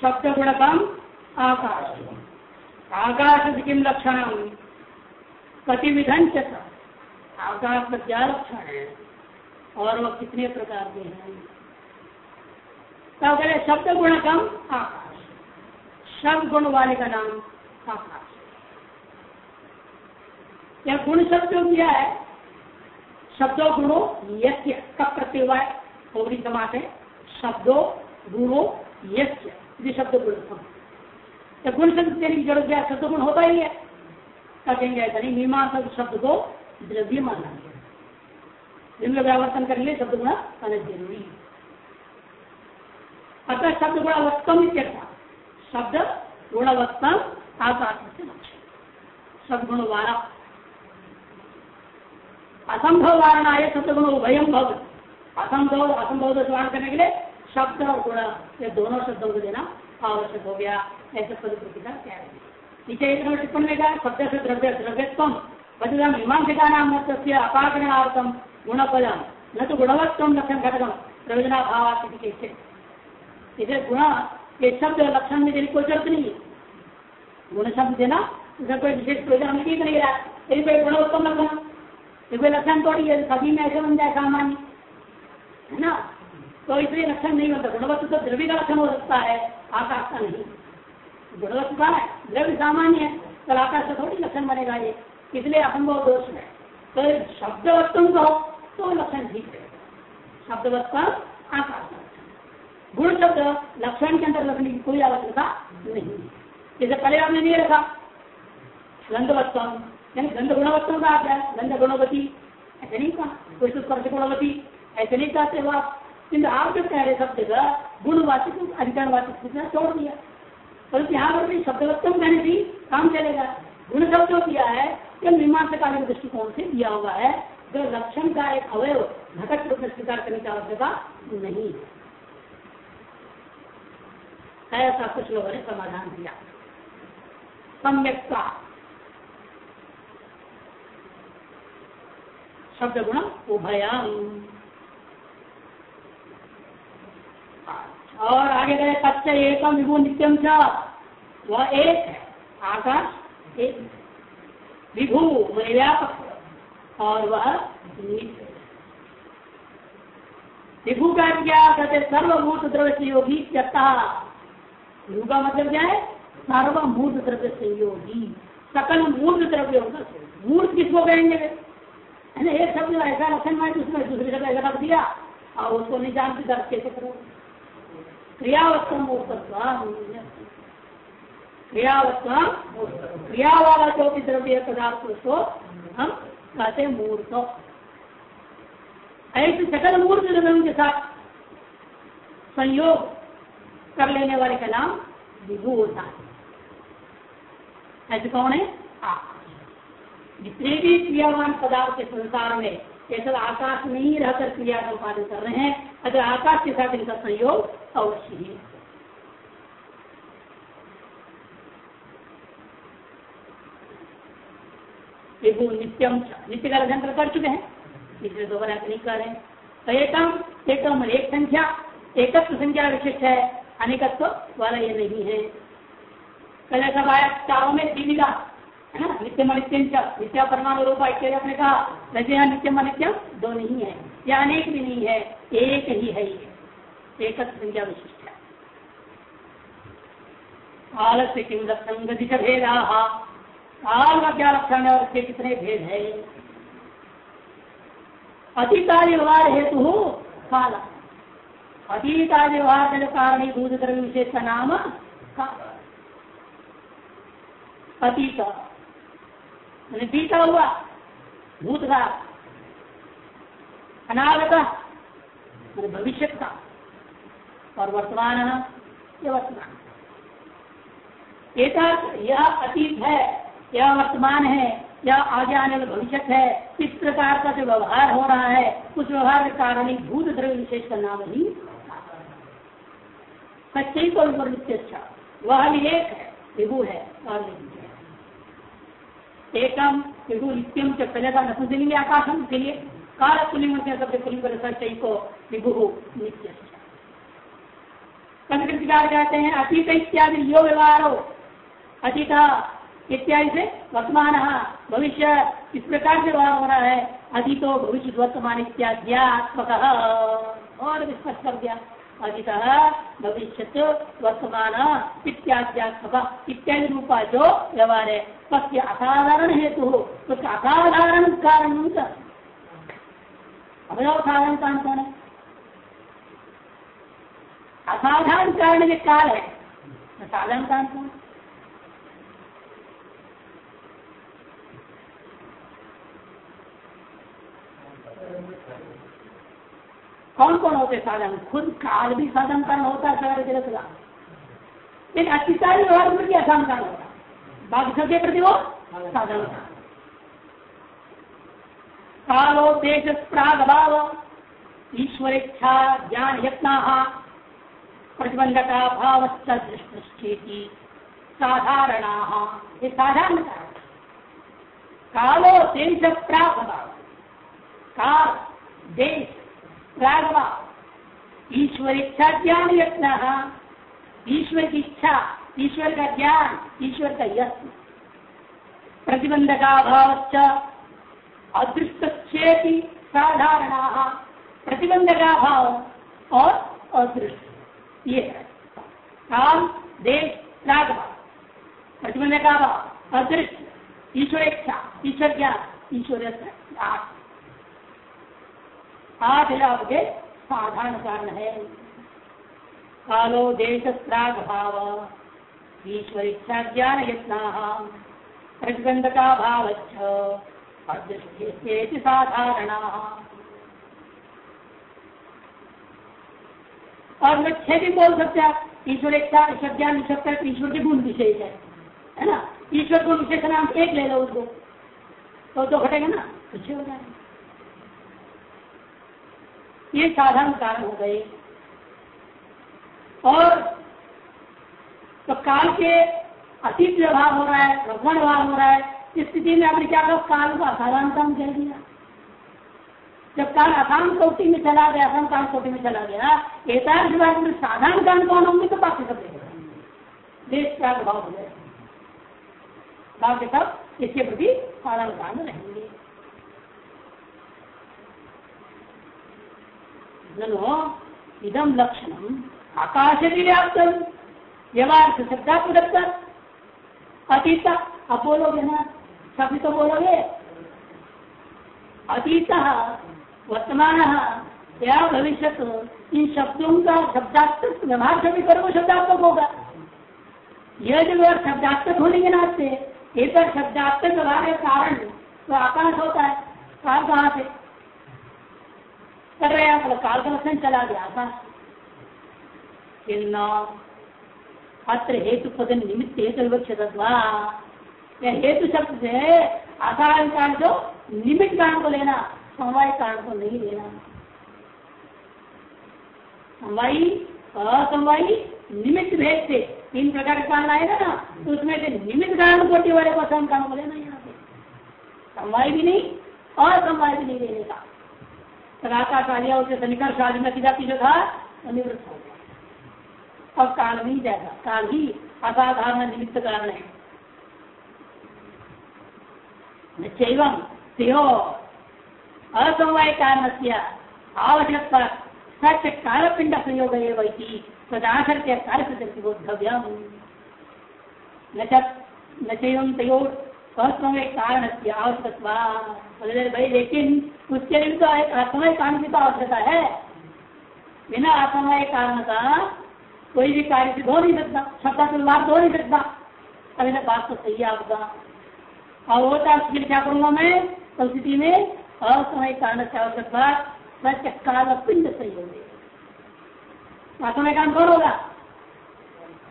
शब्द गुणकम आकाश आकाश से किम लक्षण प्रतिविधन चता आकाश का क्या लक्षण है और वह कितने प्रकार के हैं? तब कहे शब्द गुण कम आकाश। शब्द गुण वाले का नाम आकाश। यह गुण शब्द जो किया है? शब्दों गुणो यज्ञ कब प्रत्यय हुआ है। ओवरी है शब्दों गुणो यज्ञ शब्द गुण कम गुण शब्द देने की ज़रूरत है, शब्द गुण होता ही है। क्या कहेंगे, ऐसा नहीं, मीमांसा शब्द को द्रव्य माना गया जिनमें व्यावर्तन कर लिए शब्द गुणा आना ज़रूरी अतः शब्द गुणावत्तम शब्द गुणवत्तम आकाश से शब्द गुण वारा। असंभव वारणा है शब्द गुण उभयम भव असंभव असंभव करने के लिए शब्द और गुण ये दोनों शब्दों को देना आवश्यक हो गया। ऐसे पद प्रतिका कह रहे हैं नीचे नंबर टिप्पणी में कहा शब्द से द्रव्य द्रव्यत्म बदलम मीमांसिका नाम अपाकरणार्थम गुणपदम न तो गुणवत्तम लक्षण घटकम प्रयोजना भाव इसे गुण ये शब्द लक्षण में देने कोई ज़रूरत नहीं है, गुण शब्द देना इसका कोई विशेष प्रयोजन हमें नहीं रहा। यदि कोई गुणवत्तम लक्षण कोई लक्षण थोड़ी है सभी में ऐसे बन जाए सामान्य। है ना? तो इसलिए लक्षण नहीं बनता। गुणवत्त तो द्रव्य का लक्षण हो सकता है, आकाश का नहीं। गुणवत्त का है, द्रव्य सामान्य है, कल आकाश का थोड़ी लक्षण बनेगा ये। इसलिए असंभव दोष है। तो शब्दवत्तम कहो तो लक्षण ठीक है। शब्दवत्ता आकाश गुण शब्द, लक्षण के अंदर रखने की कोई आवश्यकता नहीं। जैसे पहले आपने नहीं रखा। गंधवत्तम, यानी गंध गुणवत्तम का आता है गंध गुणवती, ऐसे नहीं कहा। कोई स्पर्श गुणवती ऐसे नहीं कहते हो आप। किंतु आप जो कह रहे शब्द का गुणवाचिक अधिकारवाचिक छोड़ दिया। परंतु यहाँ पर भी शब्दवत्तम कहने भी काम चलेगा। गुण शब्द जो किया है, यह मीमांसा कालिक दृष्टिकोण से दिया हुआ है। जो लक्षण का एक अवयव घटक रूप में स्वीकार करने की आवश्यकता नहीं। है ऐसा कुछ लोगों ने समाधान दिया। सम्यकता। शब्द गुण उभयम। और आगे गए, सत्य, एकम विभु नित्यम, च। वह एक आकाश एक विभु व्यापक और वह विभु का क्या? कहते, सर्वभूत द्रव्य संयोगी चता विभु का मतलब क्या है? सर्वभूत द्रव्य संयोगी सकल मूर्त द्रव्य होगा मूर्त किसको कहेंगे? एक शब्द ऐसा रखन में उसमें दूसरे शब्द ऐसा रख दिया, और उसको नहीं जानते, दर्द कैसे करो क्रियावत्तम क्रियावत्तम क्रिया वाला जो भी द्रव्य पदार्थ उसको हम कहते हैं मूर्त ऐसे सकल मूर्त द्रव्यों के साथ संयोग कर लेने वाले का नाम विभू होता है। ऐसे कौन है? आप। जितने भी क्रियावान पदार्थ के संसार में ये सब आकाश में ही रहकर क्रिया का उत्पादन कर रहे हैं, अगर आकाश के साथ इनका संयोग अवश्य ही। नित्यम नित्य का लक्षण कर चुके हैं। इसलिए दोबारा नहीं कर रहे तो एकम एकम एक संख्या, एकत्व संख्या विशिष्ट है। अनेकत्व वाला ये नहीं है। कल ऐसा आया चारों में द्विविधा ना? नित्यम अनित्यम नित्या परमाणु रूप इत्यादि आपने कहा वैसे यहाँ नित्यम अनित्यम दो नहीं है। या अनेक भी नहीं है, एक ही है एक संख्या विशिष्ट है। आलस्य किम लक्षण गति भेद। काल का क्या लक्षण है और उसके कितने भेद है? अतीता व्यवहार हेतु हो, काल। अतीता व्यवहार का जो कारण दूध द्रव्य विशेष का नाम अतीत। बीता हुआ, भूत का अनागत मैंने भविष्य का और वर्तमान ये वर्तमान एक यह अतीत है, यह वर्तमान है, यह आगे आने वाला भविष्य है, इस प्रकार का जो व्यवहार हो रहा है, उस व्यवहार के कारण ही भूत द्रव्य विशेष का नाम ही सच्चे को वह भी एक है, विभु है, और नहीं एकम विभु नित्यम से पहले का नपुंसलिंग आकाशम के लिए काल पुलिंग शब्द पुलिंग को विभु नित्य संस्कृतिकार कहते हैं, अतीत इत्यादि यो व्यवहार हो अतीत इत्यादि से वर्तमान भविष्य इस प्रकार से व्यवहार हो रहा है, अतीतो भविष्य वर्तमान इत्याद्यात्मक। और स्पष्ट कर दिया। अतीत भविष्य वर्तमान इत्यादि रूपा जो व्यवहार। है तस्य असाधारण हेतु हो तो असाधारण कारण अवयव कारण कौन है? असाधारण कारण के काल है साधारण कारण कौन कौन कौन होते साधन? खुद काल भी साधन कारण होता है सारे जगत का लेकिन अतिचारी व्यवहार प्रति असाधन कारण होता बाकी सबके प्रति वो साधन कालोदेश प्राग भाव, ईश्वर इच्छा, ज्ञान यत्ना, प्रतिबंधका भाव दृष्टि साधारण। ये साधारण कालो देश प्राग भाव, काल, देश प्रागवा ईश्वर इच्छा ज्ञान यत्न ईश्वर की इच्छा ईश्वर का ज्ञान ईश्वर का यत्न प्रतिबंध का भाव अदृष्ट साधारण। प्रतिबंध का भाव और अदृष्ट। ये काल देश प्रागवा प्रतिबंध का भाव अदृष्ट। ईश्वर इच्छा ईश्वर ज्ञान ईश्वर आठ आपके साधारण कारण है। कालो देश प्राग भाव ईश्वर इच्छा ज्ञान यत्ना प्रतिबंध का भाव साधारण। और छह भी बोल सकते हैं ईश्वर इच्छा ईश्वर ज्ञान ईश्वर ईश्वर के गुण विशेष है है ना? ईश्वर गुण विशेष नाम एक ले लो उसको तो दो घटेगा ना? तो छह हो जाएगा। ये साधारण कारण हो गए। और तो काल के अतीत व्यवहार हो रहा है, भगवान व्यवहार हो रहा है, इस स्थिति में आपने क्या कहा? काल को असाधारण काम कह दिया। जब काल आसान कोटि में चला गया आसान काल कोटि में चला गया एक में साधारण काम कौन होंगे तो बाकी सब देश का भाव हो गया। बाकी सब इसके प्रति साधारण काम रहेंगे। ननो इदम लक्षण आकाश व्याप्त व्यवहार से शब्दात्मक अतीत अब बोलोगे ना शब्द तो बोलोगे अतीत वर्तमान या भविष्य इन शब्दों का शब्दात्मक व्यवहार से भी करो शब्दात्मक होगा। यह जो व्यवहार शब्दात्मक होने के नाते एक शब्दात्मक व्यवहार के कारण तो आकाश होता है। कहाँ से? कर रहे काल का चला गया था। अत्र हेतु पद निमित्त हेतु विवक्षित हेतु शब्द से आसारण कारण को, निमित्त कारण को लेना, समवाय कारण को नहीं लेना। समवायी, असमवायी, निमित्त भेद से तीन प्रकार के कारण आएगा ना तो उसमें से निमित्त कारण कोटि वाले को असम कारण को लेना यहाँ पे। समवाय भी नहीं और समवाय भी नहीं लेने का। सदाका कालिया उसे सनिकर्ष आदि में सीधा पीछे था निवृत्त हो गया। अब काल नहीं जाएगा काल ही असाधारण निमित्त कारण है। असमवाय कारण से आवश्यक सच काल पिंड संयोग तदाशर्य कार्य प्रति बोधव्यम न तयोर असमय कारण भाई, लेकिन उसके लिए तो असमय कारण की तो आवश्यकता है। बिना असमय कारण का कोई भी कार्य सिद्ध हो नहीं सकता। शब्द से लाभ हो नहीं सकता। अभी ना बात तो सही है आपका। और वो उसके क्या करूँगा मैं? तो स्थिति में असमय कारण से आवश्यकता सत्य काल पिंड सही होंगे। असमय कारण कौन होगा?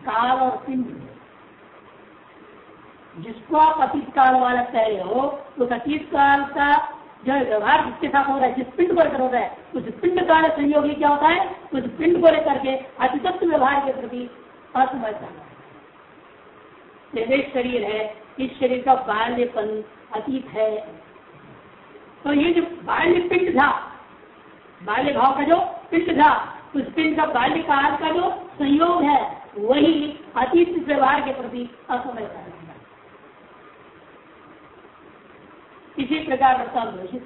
काल और पिंड जिसको आप अतीत काल वाला कह रहे हो, उस अतीत काल का जो व्यवहार जिसके साथ हो रहा है, जिस पिंड लेकर हो रहा है, उस पिंड काल संयोगी क्या होता है? उस पिंड को लेकर के अतिशक्त व्यवहार के प्रति असमझता जैसे शरीर है, इस शरीर का बाल्यपन अतीत है। तो ये जो बाल्य पिंड था, बाल्य भाव का जो पिंड था, उस पिंड का बाल्यकाल का जो संयोग है, वही अतीत व्यवहार के प्रति असमय इसी प्रकार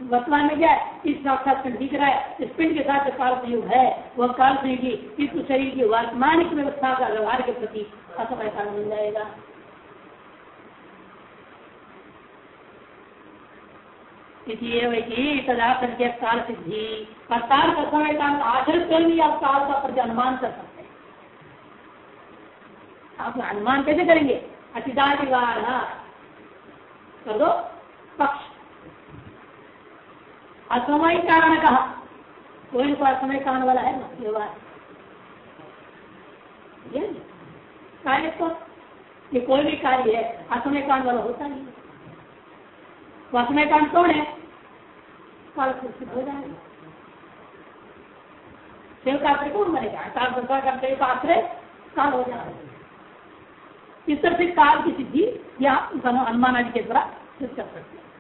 वर्तमान में क्या है, इस साक्षात दिख रहा है, इस पिंड के साथ काल संयोग है, वह काल संयोग इस शरीर की वर्तमान व्यवस्था का व्यवहार के प्रति असमय कारण मिल जाएगा। तदा काल सिद्धि कर्तार का समय का आश्रित कर भी आप काल का प्रति अनुमान कर सकते हैं। आप अनुमान कैसे करेंगे? अतिदादिवार कर दो। असमय कारण कहा कोई को असमय कारण वाला है ना? व्यवहार कार्य तो ये कोई भी कार्य है असमय कारण वाला होता नहीं असमय कारण कौन है? काल सिद्ध हो जाएगा। शिव का आश्रय कौन बनेगा। काल संसार करते का आश्रय काल हो जाएगा। इस तरह से काल की सिद्धि या अनुमान आदि के द्वारा सिद्ध कर सकते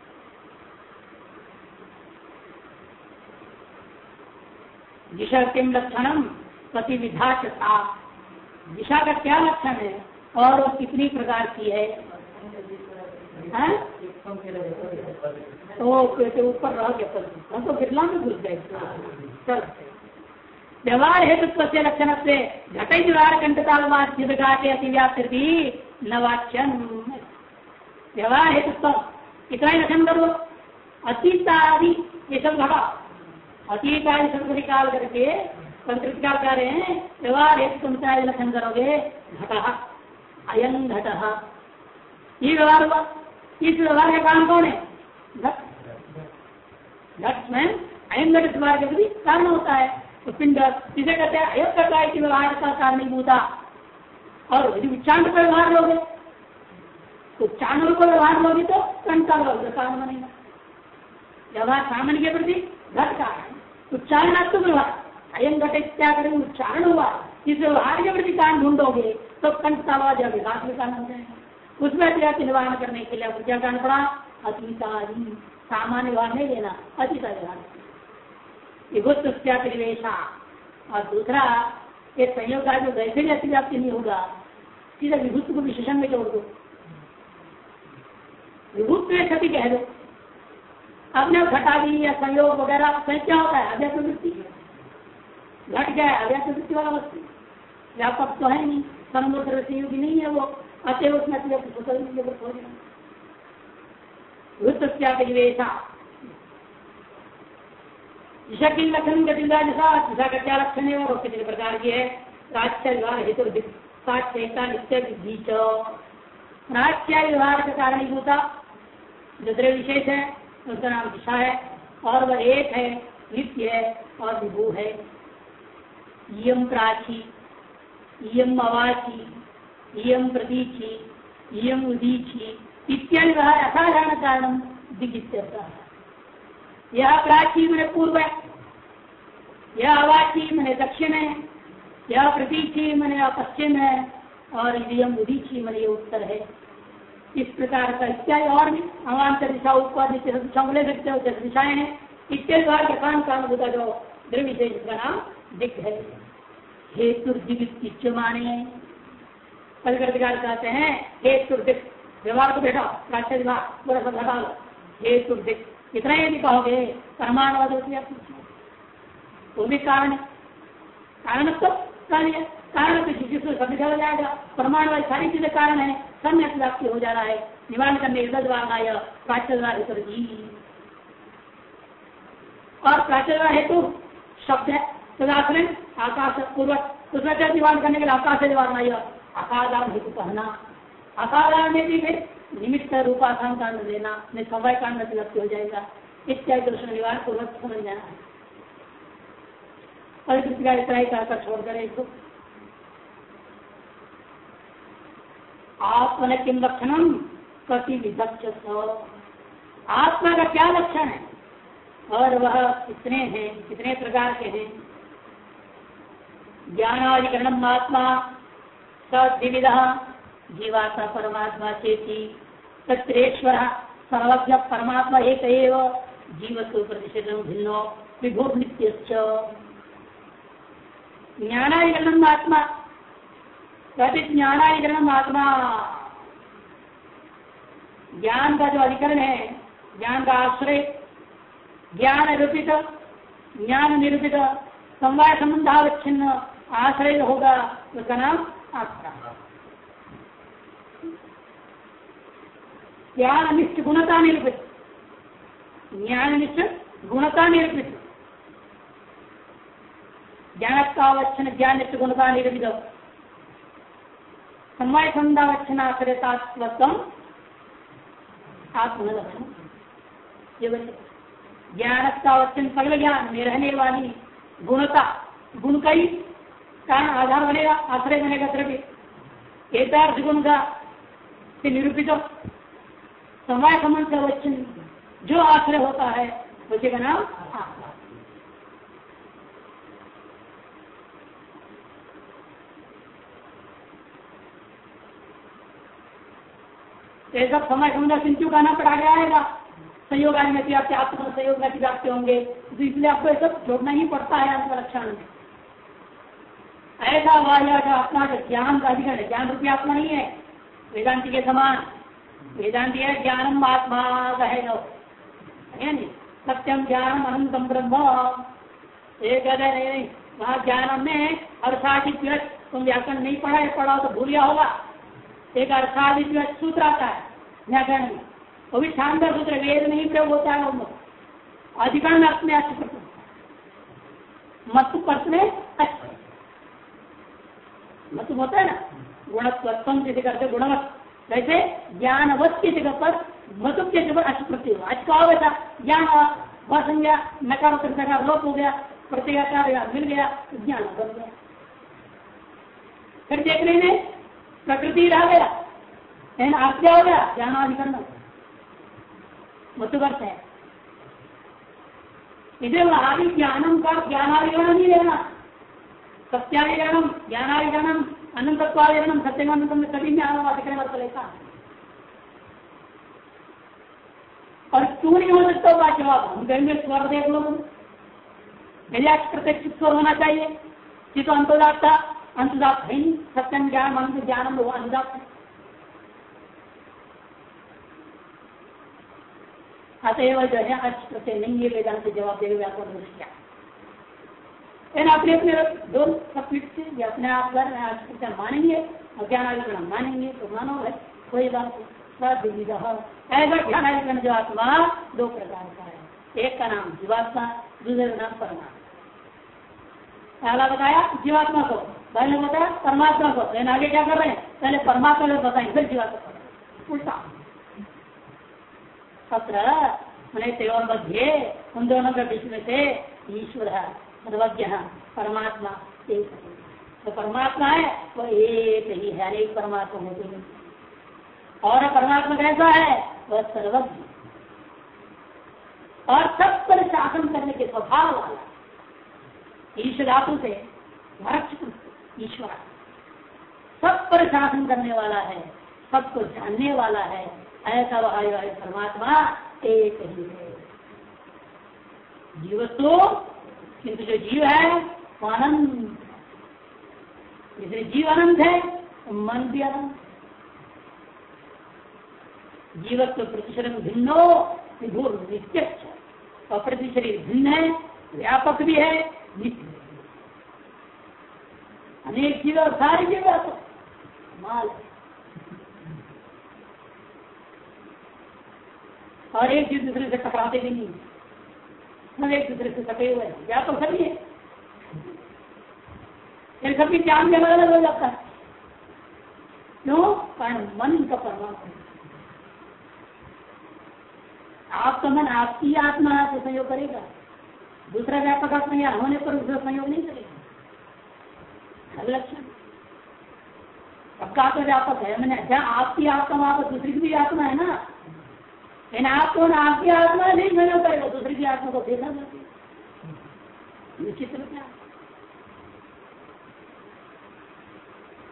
दिशा किम लक्षणम प्रतिविधा था दिशा का क्या लक्षण है और वो कितनी प्रकार की है? तो ऊपर रह गया हम तो बिरला में घुस गए। व्यवहार हेतु लक्षण से घट व्यवहार कंटतालवाच्य घाटे अतिव्याप्ति नवाच्यन व्यवहार हेतु इतना ही लक्षण करो। अतीत आदि ये सब घटा। अतीत आदि शब्द निकाल करके संस्कृत क्या कह रहे हैं व्यवहार एक तुम लक्षण करोगे। घट अयन घट। ये व्यवहार हुआ। इस व्यवहार का कारण कौन है? घट। घट में अयन घट व्यवहार का भी कारण होता है। तो पिंड जिसे कहते हैं? अयन प्रकार के व्यवहार का कारण भूता और यदि उच्चारण पर व्यवहार लोगे तो उच्चारण को व्यवहार लोगे तो कंठ का कारण बनेगा। व्यवहार सामान्य के प्रति घट का है उच्चारणात्मक व्यवहार अयम घटे क्या करेंगे उच्चारण हुआ इस व्यवहार के प्रति कारण ढूंढोगे तो कंठ का आवाज़ विकास में कारण हो जाएगा उसमें अतिया निवारण करने के लिए क्या कारण पड़ा अतीतादि सामान्य व्यवहार नहीं लेना अतीता व्यवहार विभुत्व परिवेशा और दूसरा ये संयोग का जो वैसे भी अतिव्याप्ति नहीं होगा सीधा विभुत्व को विशेषण में जोड़ दो विभुत्व क्षति कह दो अपने घटा दी या संयोग वगैरह। क्या होता है? अव्यक्त वृत्ति घट गया अव्यक्त वृत्ति वाला वस्तु। व्यापक तो है नहीं। समुद्र संयोगी नहीं है वो। अतः उसमें वृत्त दिशा की लक्षण गतिदा का क्या लक्षण है? वो कितने प्रकार की है। व्यवहार हेतु जो विशेष है उसका नाम दिशा है, और वह एक है, नित्य है और विभू है। यम प्राची यम अवाची यम प्रतीची यम उदीची इत्यादि वह असाधारण कारण दिग्त यह प्राची मैंने पूर्व है, यह अवाची मैंने दक्षिण है, यह प्रतीची मैंने पश्चिम है, और यम उदीची मैंने उत्तर है। इस प्रकार का इत्यादि और भी अवान्तर दिशा उत्पादित दिशाओं ले सकते हो जैसे दिशाएँ हैं। इत्यादि बार के कान कान होता जो द्रव्य से जिसका नाम दिख है। हेतु दिव्य माने परिवर्तिकार कहते हैं हेतु व्यवहार को बैठा प्राच्य विभाग पूरा सब हटा लो। हेतु इतना यदि कहोगे है वो भी कारण है। कारण तो कार्य कारण तो जिसको सब निकल जाएगा। परमाणु वाली सारी चीज़ें कारण है। सब में व्याप्ति हो जा रहा है। निवारण करने जी। और प्राचल हेतु शब्द है। सदाश्रय आकाश पूर्वक उसमें क्या निवारण करने के लिए आकाश से निवारण आया? असाधारण हेतु कहना। असाधारण में भी निमित्त रूपाधान कांड देना समय कांड से व्यक्ति हो जाएगा। इत्यादि दर्शन निवारण पूर्वक समझ जाना। है परिस्थिति इतना ही कहकर छोड़ करें इसको आत्मन किम लक्षणम कति विधक्ष आत्मा का क्या लक्षण है? और वह कितने हैं, कितने प्रकार के हैं? ज्ञानाधिकरण आत्मा, सद्विविध, जीवात्मा, परमात्मा, चेती, तत्रेश्वर सर्वज्ञ परमात्मा एक जीव प्रतिषेध भिन्नो विभुर नित्य आत्मा कहते ज्ञानाधिकरण आत्मा ज्ञान का जो अधिकरण है, ज्ञान का आश्रय, ज्ञान निरूपित ज्ञान निरूपित समवाय संबंधावच्छिन्न आश्रय होगा, उसका नाम आत्मा ज्ञान निष्ठ गुणता निरूपित, ज्ञान निष्ठ गुणता निरूपित। ज्ञानत्तावच्छन ज्ञान निष्ठ गुणता निरूपित। समय संधावच्छन आश्रयतात्वत्म आत्मलक्षण ज्ञानत्तावच्छन सकल ज्ञान में रहने वाली गुणता गुण का ही कारण आधार बनेगा आश्रय बनेगा द्रव्य एक गुण का निरूपित। समय संबंध से अवच्छिन्न जो आश्रय होता है, उसी का नाम ऐसा समय समझा, सिंचु का नाम पढ़ा गया आएगा। संयोग आने में आत्म संयोग में व्याप्ति होंगे। तो इसलिए आपको ये सब जोड़ना ही पड़ता है आपका लक्षण में। ऐसा हुआ जो अपना ज्ञान का अधिकार है, ज्ञान रूपी आत्मा नहीं है। वेदांति के समान। वेदांति है, ज्ञानम आत्मा कहे नो सत्यम ज्ञानम अनंतम ब्रह्म। एक नहीं वहाँ ज्ञान में अर्थात तुम व्याकरण नहीं पढ़ा है पढ़ा तो भूलिया होगा। एक अर्थाधिक सूत्र आता है व्याकरण में। वो भी शानदार सूत्र, वेद नहीं प्रयोग होता है वो अधिकरण अर्थ में अच्छे मत अर्थ में अच्छे मत होता है ना? गुणत्व जैसे करते गुणवत्त। कैसे ज्ञानवत की जगह पर मधु के जगह अच प्रत्यय आज का वैसा। ज्ञान वह संज्ञा नकार नकार लोप हो गया प्रत्यय मिल गया, ज्ञान बन गया। फिर देखने में प्रकृति रह गया लेकिन आप क्या हो गया ज्ञानाधिकरण मधुवर्त है इसे आदि ज्ञानम का ज्ञानाधिकरण नहीं लेना सत्याधिकरणम ज्ञानाधिकरणम अनंतत्वादिकरण सत्यम कभी ज्ञान अधिकरण अर्थ लेता और क्यों नहीं हो सकता होगा जवाब हम कहेंगे स्वर देख लो मेरे प्रत्यक्ष स्वर होना चाहिए ये तो अंतोदात था अंतदात है नहीं सत्यम ज्ञान अंत ज्ञान वो अनुदात अतएव जो है नहीं है वेदांत जवाब व्यापक अपने अपने दो से अपने आप मानेंगे, और ज्ञानाधिकरण मानेंगे तो मानो है, कोई बात ऐसा ज्ञानाधिकरण जो आत्मा दो प्रकार का है। एक का नाम जीवात्मा, दूसरे का नाम परमात्मा। पहला बताया जीवात्मा को। पहले बताया परमात्मा को। लेकिन आगे क्या कर रहे हैं? पहले परमात्मा को बताएँगे फिर जीवात्मा उल्टा। सत्र मैंने तेवर मध्य उन दोनों के बीच में से ईश्वर है सर्वज्ञ परमात्मा एक तो परमात्मा है वो एक ही है एक परमात्मा होते नहीं और परमात्मा कैसा है? वह सर्वज्ञ। और सब पर शासन करने के स्वभाव वाला। ईश्वर धातु से ईश्वर सब पर शासन करने वाला है सबको जानने वाला है। ऐसा वह परमात्मा एक ही है। जीव तो किंतु जो जीव है, वो अनंत इसलिए जीव अनंत है तो मन भी अनंत जीवत्व प्रतिशरण भिन्नो, विभुर नित्य और प्रति शरीर भिन्न है, व्यापक भी है, नित्य अनेक और सारे जीव व्यापक माल। और एक जीव दूसरे से टकराते भी नहीं सब एक दूसरे से सटे हुए या तो सभी है। फिर सभी ज्ञान भी अलग हो जाता है। क्यों? कारण मन का परमात्मा आपका मन आपकी आत्मा से संयोग करेगा। दूसरा व्यापक आत्मा होने पर उसका संयोग नहीं करेगा। लक्षण सबका तो व्यापक है, मैंने अच्छा आपकी आत्मा वहाँ पर दूसरी भी आत्मा है ना? लेकिन आपको ना, आपकी आत्मा नहीं मिलना पड़ेगा दूसरी की आत्मा को देखा जाती निश्चित रूप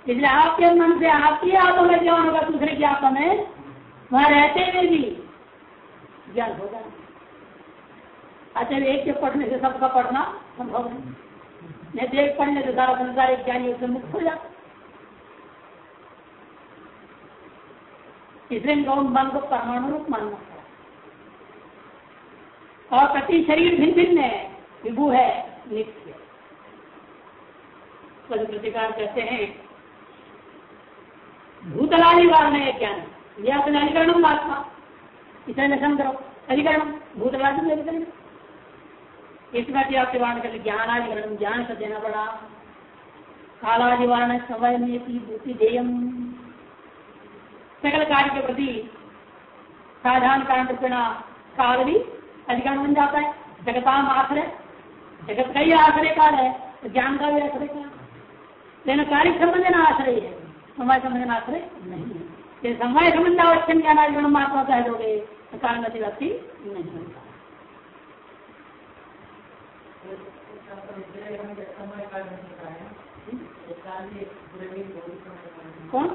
इसलिए आपके मन से आपकी आत्मा में ज्ञान होगा, दूसरे की आत्मा में वहाँ रहते हुए भी ज्ञान होगा। अच्छा एक के पढ़ने से सबका पढ़ना संभव नहीं नहीं तो पढ़ने तो सारा संसार एक ज्ञानी उसमें मुक्त हो जाता इसलिए मन को परमाणु रूप मानना और प्रति शरीर भिन्न भिन्न है विभु है नित्य प्रतिकार कहते हैं भूतलादि वारण है ज्ञान यह अपने अधिकरण आत्मा इसे नशम करो अधिकरण भूतलादि में अधिकरण इसमें आपके वारण कर ज्ञानाधिकरण ज्ञान से देना पड़ा कालादिवारण समय में सकल कार्य के प्रति साधारण कारण रूपेण काल भी अधिकरण बन जाता है। जगताम आश्रय जगत का ही आश्रय काल है। तो ज्ञान का भी आश्रय काल लेकिन कार्य संबंध आश्रय है। समय संबंध आश्रय नहीं है। समय संबंध अवश्य ज्ञान अधिकरण महात्मा कह दोगे कारण व्यक्ति नहीं बनता कौन?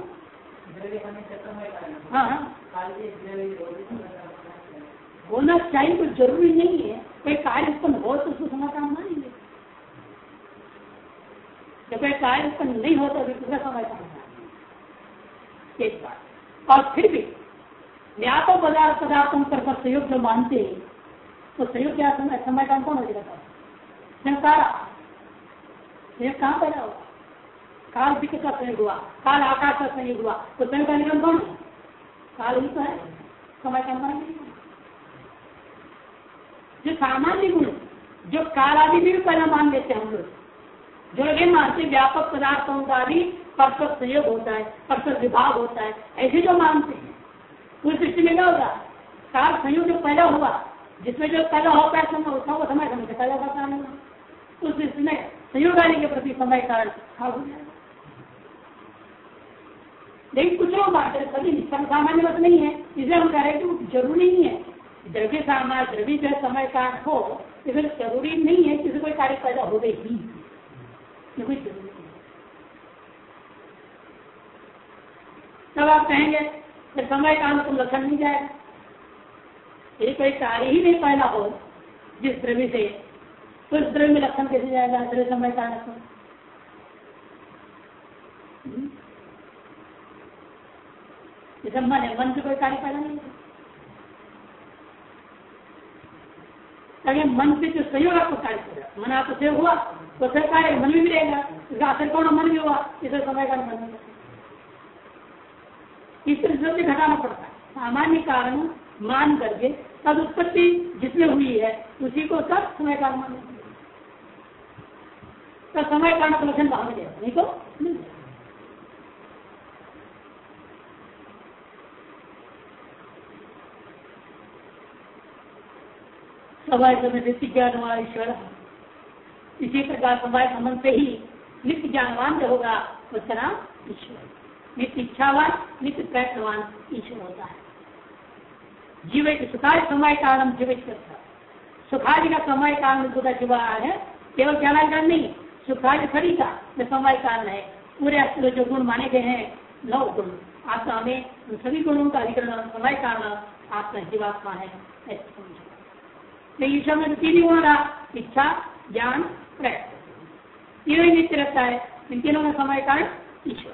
हाँ, हाँ। होना चाहिए तो ज़रूरी नहीं है। कोई कार्य उत्पन्न हो तो उसको समाधान मानेंगे। जब कोई कार्य उत्पन्न नहीं होता तो दूसरा समाधान एक बात। और फिर भी ज्ञात पदार्थ पदार्थों पर संयोग जो मानते हैं तो संयोग क्या समय का कौन हो जाता है सारा कहाँ पैदा होगा काल विक का संयोग हुआ काल आकाश का संयोग हुआ तो समय का निगम कौन काल ही तो है समय का जो सामान्य गुण जो काल आदि भी पहला मान लेते हैं हम लोग जो ये मानते व्यापक पदार्थों का भी परस्पर संयोग होता है परस्पर विभाग होता है ऐसे जो मानते हैं उस दृष्टि में क्या होगा काल संयोग जो पैदा हुआ जिसमें जो पैदा होता है समय उसका समय समय पैदा होता है उस में संयोग आने के प्रति समय कारण हो जाएगा लेकिन कुछ लोग बात करें सभी सामान्य बात नहीं है। इसलिए हम कह रहे हैं कि ज़रूरी नहीं है। द्रव्य सामान्य द्रव्य जो समय का हो इसलिए ज़रूरी नहीं है किसी कोई कार्य पैदा हो। गई ही कोई ज़रूरी नहीं तब आप कहेंगे फिर समय का अनुकूल लक्षण नहीं जाएगा यदि कोई कार्य ही नहीं पैदा हो, जिस द्रव्य से तो इस द्रव्य में लक्षण कैसे जाएगा? द्रव्य समय का अनुकूल जैसे मन है मन से कोई कार्य पैदा नहीं होता। मन से जो सहयोग आपको कार्य मन आपको सहयोग हुआ तो फिर कार्य मन भी मिलेगा। इसका असर कौन मन भी हुआ? इसे समय का मन इस से घटाना पड़ता है। सामान्य कारण, मान करके तब उत्पत्ति जिसमें हुई है, उसी को सब समय कारण मान तो समय कारण का लक्षण कहा मिलेगा नहीं तो? नहीं समय समय नित्य ज्ञानवान ईश्वर। इसी प्रकार समय संबंध से ही नित्य ज्ञानवान जो होगा उसका नाम ईश्वर। नित्य इच्छावान, नित्य प्रयत्नवान ईश्वर होता है। जीव सुखाय समय कारण जीवित सुखादि का समय कारण जीवा है, केवल ज्ञानाधिकार नहीं सुखादि सभी का जो समय कारण है। पूरे अस्त्र जो गुण माने गए हैं, नौ गुण। आत्मा में उन सभी गुणों का अधिकरण समय कारण आपका जीवात्मा है तो ईश्वर में तो तीन ही गुण रहा इच्छा, ज्ञान, प्रयत्न। तीनों ही नित्य रहता है, इन तीनों का समय कारण ईश्वर।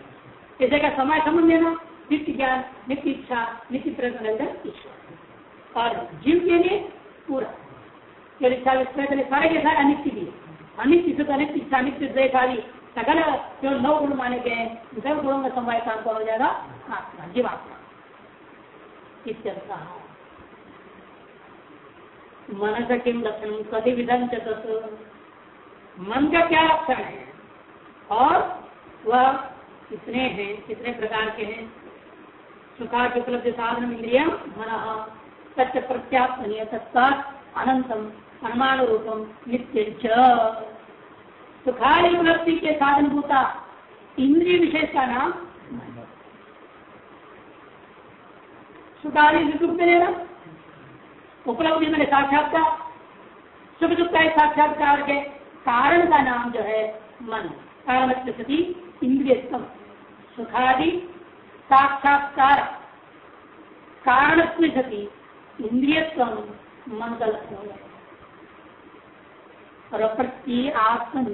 जैसे का समय समझ लेना, नित्य ज्ञान, नित्य इच्छा, नित्य प्रयत्न ईश्वर। और जीव के लिए पूरा। इच्छा सारे के सारे अनित्य भी अनित्य द्वेष आदि सकल जो नौ गुण माने गए हैं सब गुणों का काम कौन हो जाएगा? आत्मा जीवात्मा मन का किम लक्षण, कभी विधन मन का क्या लक्षण है? और वह कितने हैं, कितने प्रकार के हैं? सुखा के उपलब्ध साधन इंद्रियम मन सत्य प्रत्यात्म अनंतम अनुमान रूपम, नित्य सुखादि उपलब्धि के साधन भूता। इंद्रिय विशेष का नाम सुखादि सुख मिलेगा उपलब्धि मैंने साक्षात्कार। सुख दुख का साक्षात्कार के कारण का नाम जो है मन। कारण स्थिति इंद्रिय सुखादि साक्षात्कार। कारण सती इंद्रिय मन लक्षण और प्रति आत्म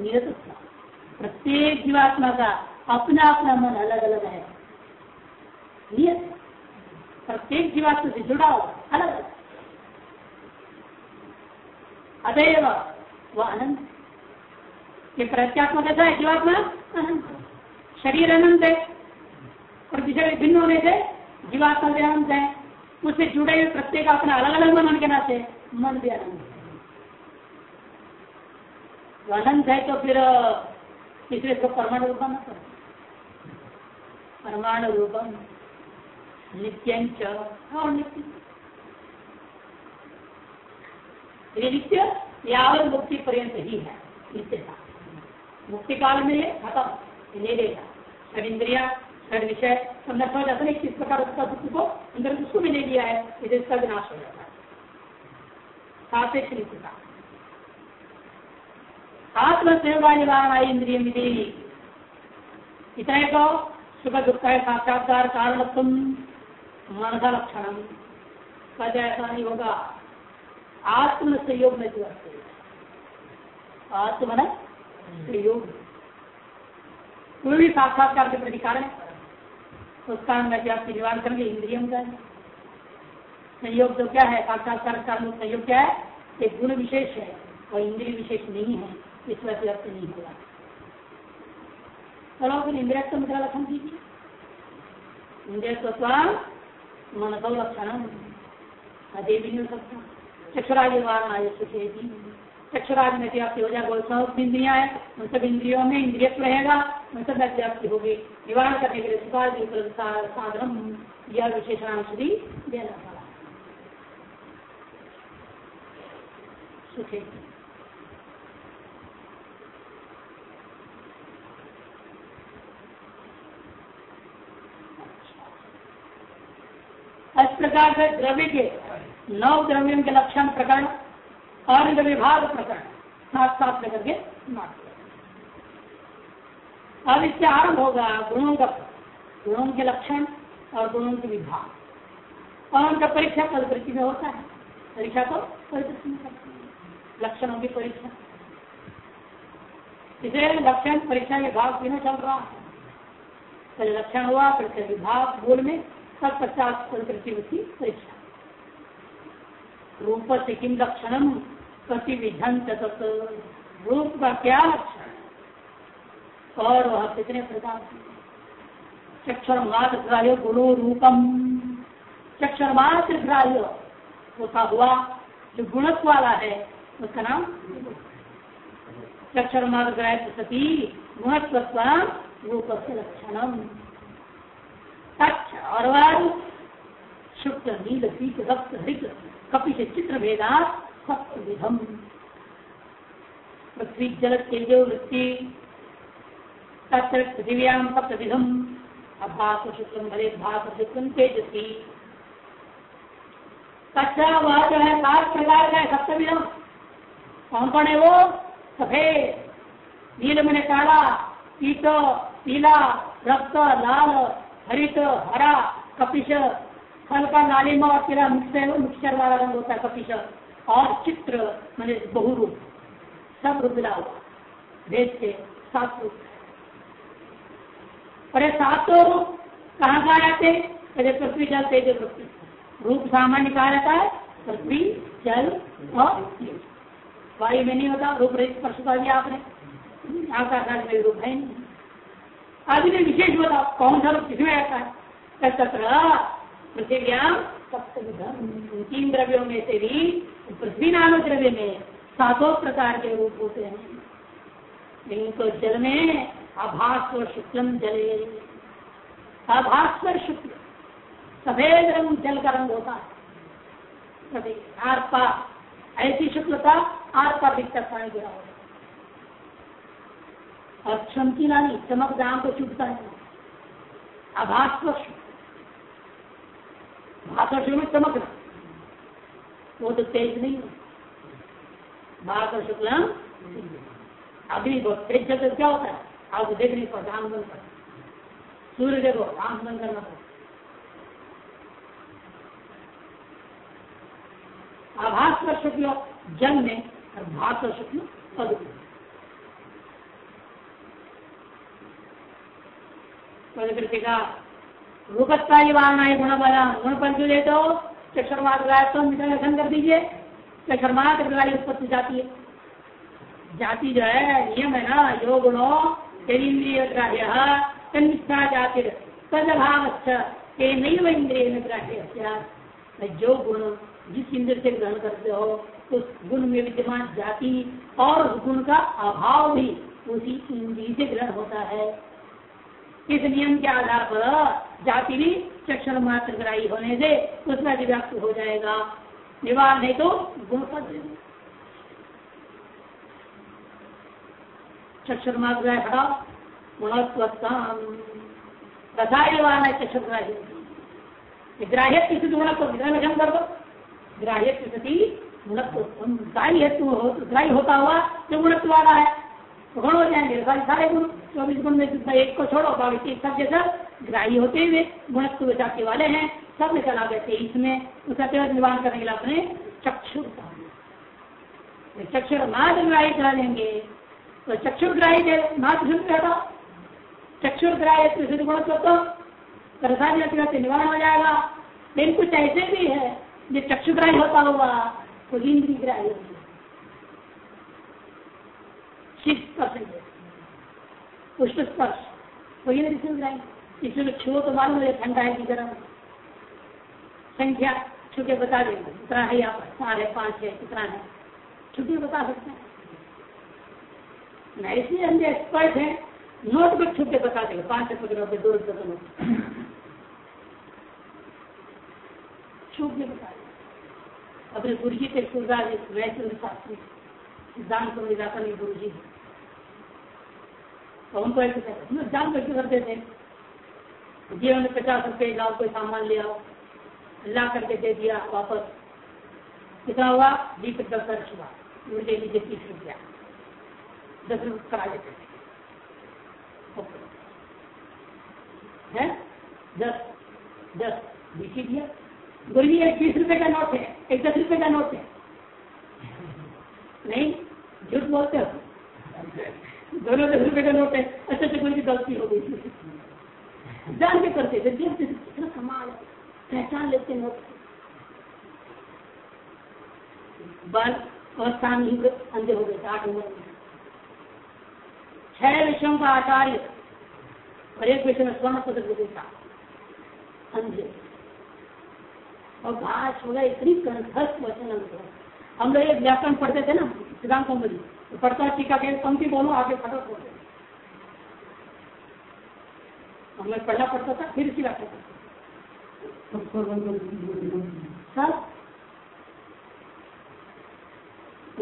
प्रत्येक जीवात्मा का अपना अपना मन अलग अलग है। नियत। प्रत्येक जीवात्मा से जुड़ा हुआ अलग अलग अतएव वह अनंत ये प्रत्यात्मा कैसा है, जीवात्मा? अनंत। शरीर अनंत है। और विषय भिन्न होने से जीवात्मा भी अनंत है। उससे जुड़े हुए प्रत्येक अपना अलग अलग मन के नाते मन भी अनंत है। तो अनंत है तो फिर इसलिए इसको परमाणु रूपम परमाणु रूपम नित्यंच और नित्य। नित्य यावत मुक्ति पर्यंत ही है, नित्य का। मुक्ति काल में खत्म ले लेगा षड इंद्रिया षड विषय, सब नष्ट हो किस प्रकार उसका दुख को अंदर उसको भी ले लिया है, इसे इसका विनाश हो जाता है। सापेक्ष नित्यता आत्म सेवा निवारण इंद्रिय मिली इतने को सुख दुख है साक्षात्कार कारण तुम मन का लक्षण कहते ऐसा नहीं होगा आत्म संयोग में आत्म संयोग कोई भी साक्षात्कार के प्रति कारण उसका आपकी निवारण करेंगे इंद्रियम का संयोग तो क्या है? साक्षात्कार कारण संयोग क्या है? एक गुण विशेष है और इंद्रिय विशेष नहीं है। इस वजह से नहीं होगा चलो फिर इंद्रिय मतलब लक्षण कीजिए। इंद्रिय मन तो लक्षण। अदे भी नहीं हो सकता। चक्षुराज निवारण आय सुखेगी चक्षुराज में व्याप्ति हो जाएगा सब इंद्रिया है उन सब इंद्रियों में इंद्रिय रहेगा। उन सब व्याप्ति होगी। निवारण करने के लिए सुखादि साधन यह विशेषणांश भी देना पड़ा सुखेगी इस प्रकार से द्रव्य के नव द्रव्यों के लक्षण प्रकरण और विभाग प्रकरण साथ साथ लेकर के अब इससे आरंभ होगा गुणों का गुणों के लक्षण और गुणों के विभाग। और उनका परीक्षा कलकृति में होता है, परीक्षा तो परिवृत्ति में लक्षणों की परीक्षा। इसे लक्षण परीक्षा विभाग तीनों चल रहा है। पहले लक्षण हुआ, फिर विभाग, मूल में सब पचास प्रकृति की परीक्षा रूप से किम लक्षण प्रतिविधन रूप का क्या लक्षण? और वह कितने प्रकार चक्षर मात्र ग्राह्य गुरु रूपम। चक्षर मात्र ग्राह्य होता हुआ जो गुणत्व वाला है, उसका नाम चक्षर मात्र ग्राह्य सती गुणत्व रूप से लक्षणम। नील पीत रक्त, हरित चित्र भेदा सप्त विधम पृथ्वी जल तेजो, वृत्ति पृथिव्याम सप्त विधम अभास भरे तेजसी कच्चा वह जो है सात प्रकार का है कौन कौन है वो सफ़ेद नील मैंने काला, पीतो, पीला, रक्त, लाल। हरित, हरा, कपिश हल्का लालिमा और तेरा मिक्सर मिक्सर वाला रंग होता है कपिश। और चित्र, मैंने बहुरूप। सब रूप मिला हुआ। भेद के सात रूप। अरे सातों रूप कहाँ कहा जाते हैं? पृथ्वी जल, तेज रूप सामान्य कहा जाता है? पृथ्वी, जल और वायु में नहीं होता, रूप रहित स्पर्श कर दिया आपने आकाश में रूप है नहीं। आदि में विशेष बताओ कौन रूप किसमें रहता है? पृथ्व्याम तीन द्रव्यों में से भी, पृथ्वी नाम द्रव्य में सातों प्रकार के रूप होते हैं। तो जल में आभास्वर शुक्लम जले। आभास्वर शुक्ल, सफ़ेद रंग जल का रंग होता है। आर पार, ऐसी शुक्लता आर पार दिखता पानी गिरा होता और चमकीला नहीं चमक दाम को चुभता है। शुक्ल भाषण में चमक वो तो तेज नहीं है। भाषण शुक्ल अभी बहुत तेज जगह क्या होता है? आपको देख नहीं पड़ता आँख बंद कर। सूर्य देखो आँख बंद करना पड़ता आभास पर शुक्ल जल में और और शुक्ल अद्भुत का रूपत्ता गुण गुण तो कर दीजिए उत्पत्ति जाती है जाति जो है नियम है ना इंद्रिय ग्राह्य जाति नहीं वह इंद्रिय ग्राह्य जो गुण जिस इंद्र से ग्रहण करते हो उस गुण में विद्यमान जाति और गुण का अभाव भी उसी इंद्रिय से ग्रहण होता है इस नियम के आधार पर जाति भी चक्षण मात्र ग्राही होने से उसका व्याप्त हो जाएगा। निवार नहीं तो गुण पद मात्र रसायवान है चक्षर ग्राह्य ग्राह्य किसी गुणत्व विधान कर दो। ग्राह्य स्थिति होता हुआ जो गुणत्व वाला है तो गुण हो जाएँगे सारे गुण चौबीस गुण में एक को छोड़ो, बाकी सब जैसा ग्राही होते हुए गुणत्व जाति वाले हैं, सब में चला गए तेईस में उसका तेरह निर्माण करने के लिए अपने चक्षुर चक्षुर मात्र ग्राही करा देंगे। तो चक्षुर चक्षुर्ग्राही मात्र शुद्ध रहता चक्षुर्ग्राही शुद्ध गुणत्व तो रसायन निवारण हो जाएगा। लेकिन कुछ ऐसे भी है, जो चक्षुग्राही होता होगा तो इंद्री ग्राही होगी पुष्ट स्पर्श। वही ना ग्राही इसमें छुओ तो मालूम है ठंडा है कि गर्म संख्या छुके बता देंगे कितना है यहाँ पर, चार है, पाँच है, कितना है? छुट्टी बता सकते हैं। ऐसे हम एक्सपर्ट है नोटबुक छुट्टे बता देंगे। पाँच रुपए के नोट दो रुपए के नोट। छूट के बता अपने गुरु जी के वैश्व शास्त्री सिद्धांत को निराकर गुरु जी तो उनको ऐसे कहते जान कैसे करते थे जी उन्होंने पचास रुपये लाओ कोई सामान ले आओ ला करके दे दिया वापस कितना हुआ बीस रुपये खर्च हुआ मुझे लीजिए तीस रुपया दस रुपये करा लेते हैं? दस. दस. बीसी दिया गुरु जी एक बीस रुपये का नोट है एक दस रुपये का नोट है नहीं? झूठ बोलते हो? दोनों दस रुपए का नोट। है अच्छा तो गुरु की गलती हो गई। जान के करते थे, देखते कितना कमाल पहचान लेते नोट। बल और स्थान अंधे हो गए, आठ उम्र में। छह विषयों का आचार्य और एक विषय में स्वर्ण पदक विजेता अंधे। और घास हो गया, इतनी कंठस्थ वचन हम लोग एक व्याकरण पढ़ते थे ना सिद्धांत तो पढ़ता टीका के पंक्ति बोलो, आगे फटक बोलते हमें पढ़ना पड़ता था, फिर इसी व्याख्या सर,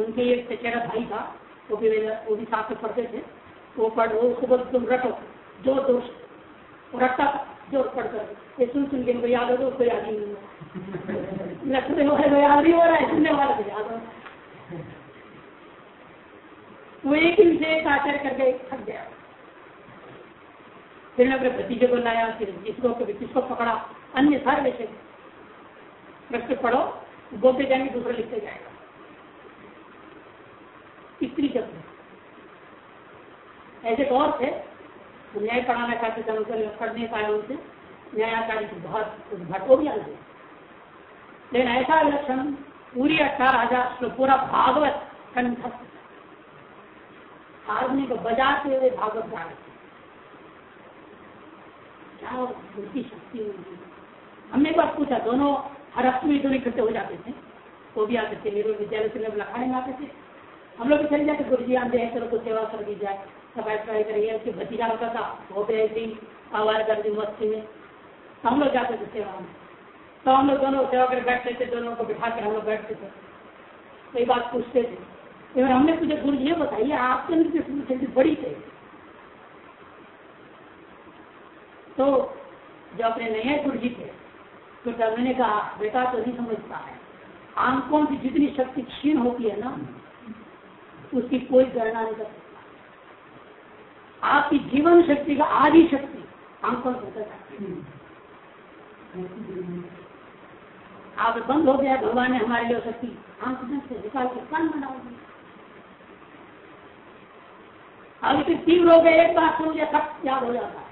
उनके एक चचेरा भाई था, वो भी वो भी साथ में पढ़ते थे, वो पढ़, वो उसको बोल तुम रटो, जो दोष रटता जो पढ़कर ये सुन सुन के इनको याद हो तो उसको याद ही नहीं हो रहा है, सुनने वाले याद हो। वो एक ही विषय एक आचार्य करके थक गया। फिर अपने भतीजे को लाया, फिर जिसको किसको पकड़ा, अन्य सारे विषय। प्रश्न पढ़ो बोलते जाएँगे, दूसरा लिखते जाएगा। स्त्री शब्द ऐसे और थे। न्याय पढ़ाना चाहते थे उनसे पढ़ नहीं पाए उनसे। न्यायाचार्य बहुत घट हो। गया लेकिन ऐसा लक्षण, पूरी अठारह हज़ार तो पूरा भागवत कंठस्थ आदमी को बजाते हुए भागवत गा रहे क्या बुद्धि शक्ति होगी हमने एक बार पूछा, दोनों हर हफ़्ते में दोनों इकट्ठे हो जाते थे। वो भी आते थे, मेरे विद्यालय से लखाने में आते थे। हम लोग भी चले जाते गुरु जी आते हैं तो सेवा कर दी जाए सफ़ाई सफ़ाई करिए उसके भतीजा होता था, वो भी आवाज़ कर दी मस्ती में। तो हम लोग जाते थे सेवा में। तो हम लोग दोनों सेवा कर बैठते थे, दोनों को बिठा के हम लोग बैठते थे। कई बात पूछते थे फिर हमने पूछा गुरु जी बताइए, आपके नृत्य बड़ी थे तो जो अपने नए गुरु जी थे तो मैंने कहा, बेटा तो नहीं समझता है। आँखों की जितनी शक्ति क्षीण होती है ना, उसकी कोई गणना नहीं कर सकता। आपकी जीवन शक्ति का आदि शक्ति आँखों से आप बंद हो गया, भगवान ने हमारे लिए शक्ति। आँख से निकाल के कान बनाओगे? अब फिर तीव्र हो गए एक बात सुन लिया सब याद हो जाता है।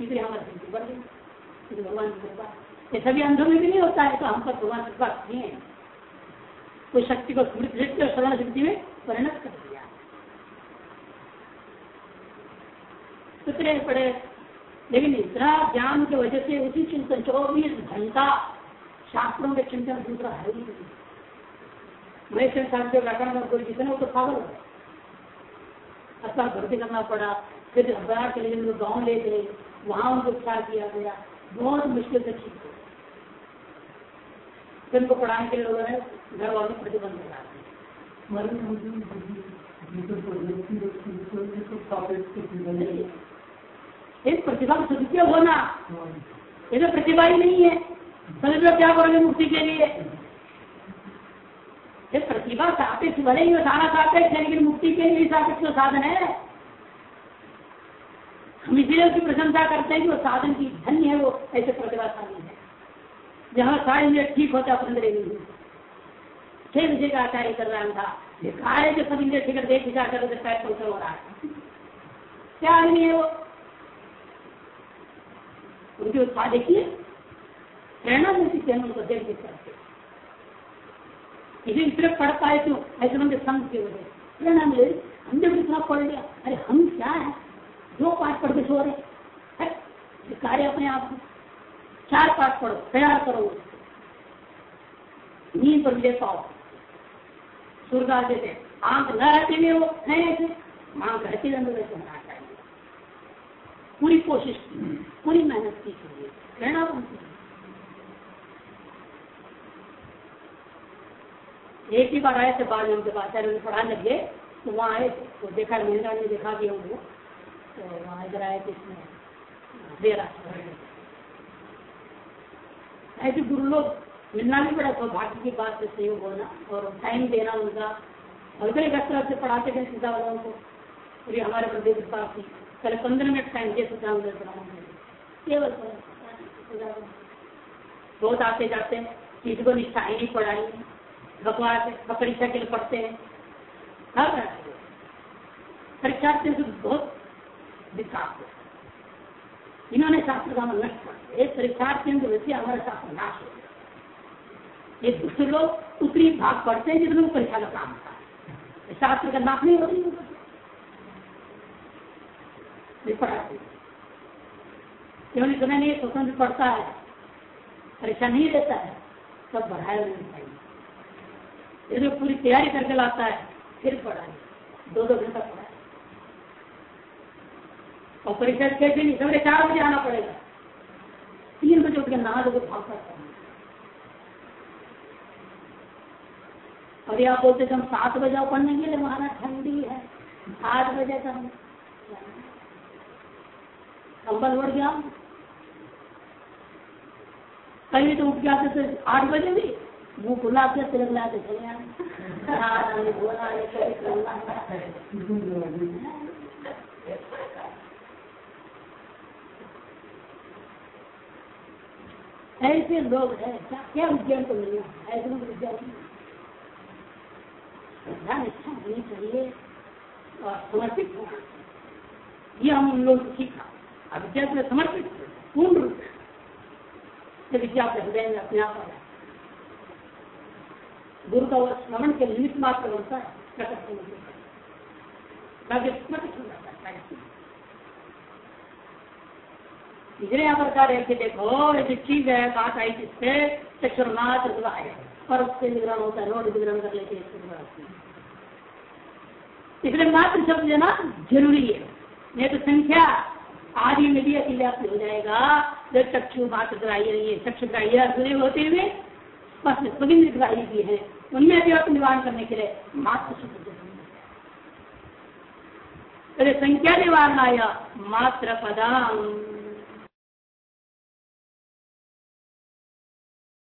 इसलिए हमारी बढ़ गई भगवान की कृपा। ये सभी अंधों में भी नहीं होता है तो हम पर भगवान की कृपा नहीं है। कोई शक्ति को स्मृति शक्ति और शरण शक्ति में परिणत कर दिया। कितने पड़े। लेकिन इतना ज्ञान की वजह से उसी चिंतन, चौबीस घंटा शास्त्रों के चिंतन दूसरा है ही नहीं। मैं शास्त्र व्याकरण में कोई जितने वो तो पागल हो अस्पताल भर्ती करना पड़ा फिर बाज़ार चले गए गाँव ले गए वहाँ उनको उपचार किया गया। बहुत मुश्किल से ठीक हो फिर उनको पढ़ाने के लिए लोगों ने घर वालों को प्रतिबंध लगा इस प्रतिभा का सदुपयोग होना ये तो प्रतिभा ही नहीं है। समझ लो क्या करोगे मुक्ति के लिए? ये प्रतिभा सापेक्ष भले ही सारा सापेक्ष है लेकिन मुक्ति के लिए सापेक्ष तो साधन है। हम इसीलिए उसकी प्रशंसा करते हैं कि वो साधन की धन्य है, वो ऐसे प्रतिभाशाली है। जहाँ सारे इंद्रिय ठीक होता अपने अंदर नहीं। छह विजय का आचार्य कर रहा था? कार्य जो सब इंद्रिय ठीक देख, विचार कर हो रहा है। क्या आदमी है वो? उनके उत्पाद देखिए। प्रेरणा मिलती है उनको देख देख करके। इसे इतने पढ़ पाए क्यों ऐसे बंदे संघ की वजह प्रेरणा मिले हम भी इतना पढ़ लिया अरे हम क्या है दो पाठ पढ़ के सो रहे हैं कार्य अपने आप चार पाठ पढ़ो तैयार करो नींद पर विजय पाओ सूर्यदास जैसे आँख न रहते हुए वो है ऐसे आँख रहते अंदर वैसे होना चाहिए पूरी कोशिश की पूरी मेहनत की प्रेरणा बनती एक ही बार आए थे, बाद में उनके पास उन्हें पढ़ाने लगे तो वहाँ आए तो देखा महेंद्रा ने देखा दिया उनको तो वहाँ इधर आए थे इसमें देरा ऐसे गुरु लोग मिलना भी पड़ा सौभाग्य की बात से सहयोग होना और टाइम देना उनका। और इतने व्यस्त से पढ़ाते थे सीधा वालों को पूरी हमारे प्रदेश के पास थी पहले पंद्रह मिनट टाइम दिए सीधा उधर पढ़ाना केवल बहुत आते जाते हैं, किसी को निष्ठा ही भगवान परीक्षा के लिए पढ़ते हैं। हर परीक्षार्थी से बहुत विकास हो इन्होंने शास्त्र का नष्ट कर एक परीक्षार्थी जो वैसे हमारा शास्त्र नाश हो गया। ये दूसरे लोग उत्तरी भाग पढ़ते हैं जिसमें परीक्षा का काम होता है। शास्त्र का नाश नहीं हो रही। पढ़ाते समय नहीं, स्वतंत्र पढ़ता है। परीक्षा नहीं देता है। सब बढ़ाया नहीं चाहिए यदि पूरी तैयारी करके लाता है, फिर पढ़ाए दो दो घंटा पढ़ाए और परीक्षा कैसे नहीं सवेरे चार बजे आना पड़ेगा। तीन बजे उठ के नहा दो और आप बोलते हम सात बजे पढ़ने के लिए वहाँ ठंडी है, आठ बजे का हम कंबल उड़ गया कहीं तो उठ गया आठ बजे भी मुँह खुला के तिलक ला के चले ऐसे लोग हैं, क्या विज्ञान को मिलना ऐसे लोग विज्ञान ध्यान इच्छा होनी चाहिए। और समर्पित होना। ये हम उन लोगों को सीखा। अविद्या से समर्पित, पूर्ण रूप से। के हृदय में अपने आप आ जाए। गुरु का वह श्रवण के निमित्त मात्र बनता है इसलिए यहाँ पर कह रहे कि देखो यदि चीज़ है, बात आई जिससे चक्षुर्नाथ है। पर उससे निगरान होता है, रोड निगरान कर लेते इसलिए मात्र शब्द देना ज़रूरी है। नहीं तो संख्या आदि मीडिया के लिए हो जाएगा। जब चक्षु मात्र ग्राह्य नहीं है चक्षु ग्राह्य होते हुए, स्पष्ट ग्राह्य भी है। उनमें भी निवारण करने के लिए मात्र शुद्ध संख्या निवारण आया मात्र पदाम